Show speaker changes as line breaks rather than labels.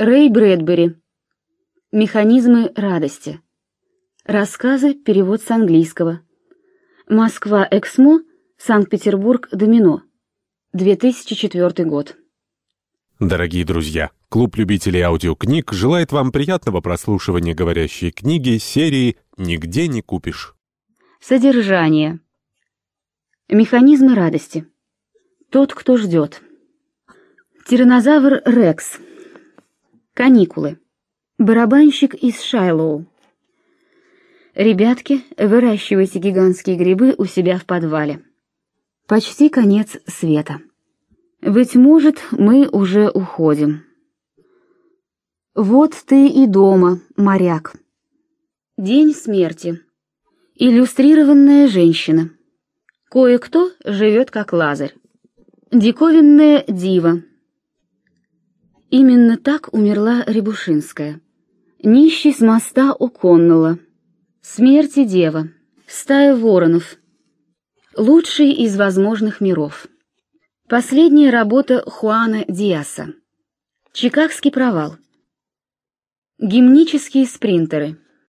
Рэй Брэдбери. Механизмы радости. Рассказы, перевод с английского. Москва, Эксмо, Санкт-Петербург, Домино. 2004 год.
Дорогие друзья, клуб любителей аудиокниг желает вам приятного прослушивания говорящей книги серии «Нигде не купишь».
Содержание. Механизмы радости. Тот, кто ждет. Тиранозавр Рекс. Каникулы. Барабанщик из Шайлоу. Ребятки, выращивайте гигантские грибы у себя в подвале. Почти конец света. Быть может, мы уже уходим. Вот ты и дома, моряк. День смерти. Иллюстрированная женщина. Кое-кто живет как Лазарь. Диковинная дива. Именно так умерла Рябушинская. Нищий с моста у. Смерти дева. Стая воронов. Лучший из возможных миров. Последняя работа Хуана Диаса. Чикагский провал. Гимнические спринтеры.